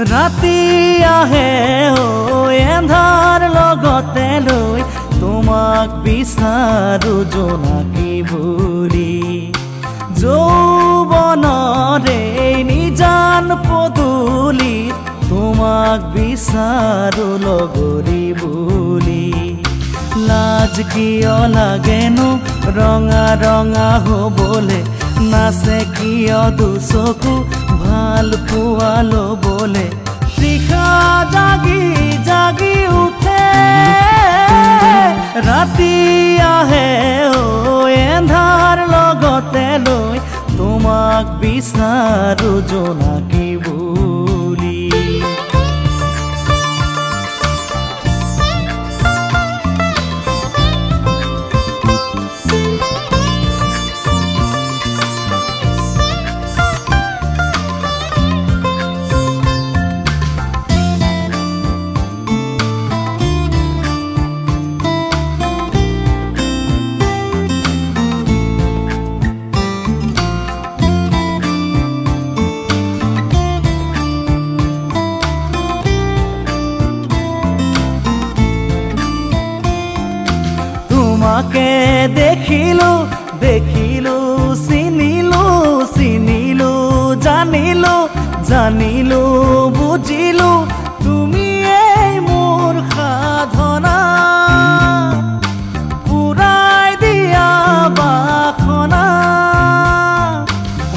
ৰাতি আহে এন্ধাৰ লগতে লৈ তোমাক বিচাৰো জোনাকী বুলি। যৌৱনৰে নিজান পদূলি তোমাক বিচাৰো লগৰী বুলি। লাজ কিয় লাগেনো ৰঙা ৰঙা হবলে? নাচে কিয় দুচকু ভাল পোৱা লবলে তৃষা জাগি জাগি উঠে। ৰাতি আহে এন্ধাৰ লগতে লৈ তোমাক বিচাৰো জোনাকী তোমাকে দেখিলো দেখিলো চিনিলো চিনিলো জানিলো জানিলো বুজিলো তুমিয়েই মোৰ সাধনা। পুৰাই দিয়া বাসনা।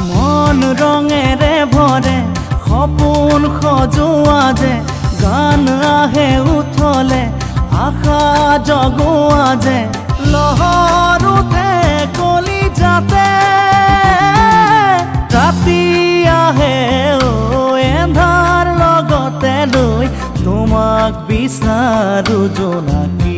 মন ৰঙেৰে ভৰে সপোন সজোৱা যে গান আহে উঠলে আশা জগোৱা যে তোমাক বিচাৰো জোনাকী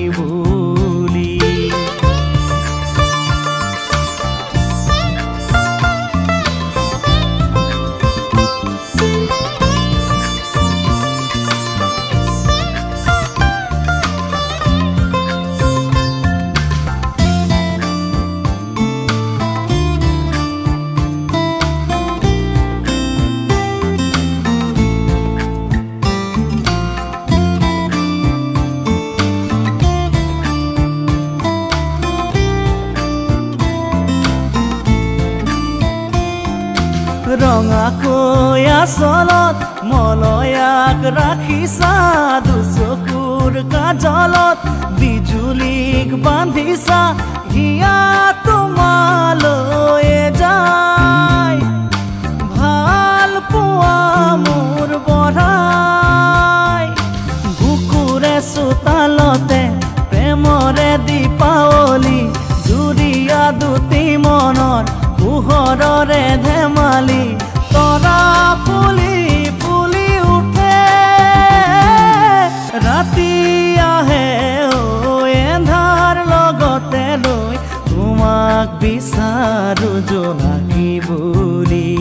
ৰঙাকৈ আচলত মলয়াক ৰাখিছা দুচকুৰ কাজলত বিজুলীক বান্ধিছা হিয়া পোহৰৰে ধেমালি তৰা ফুলি ফুলি উঠে ৰাতি আহে এন্ধাৰ লগতে লৈ তোমাক বিচাৰো জোনাকী বুলি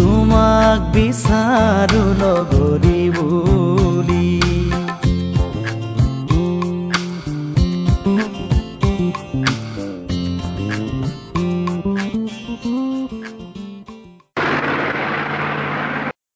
তোমাক বিচাৰো লগৰী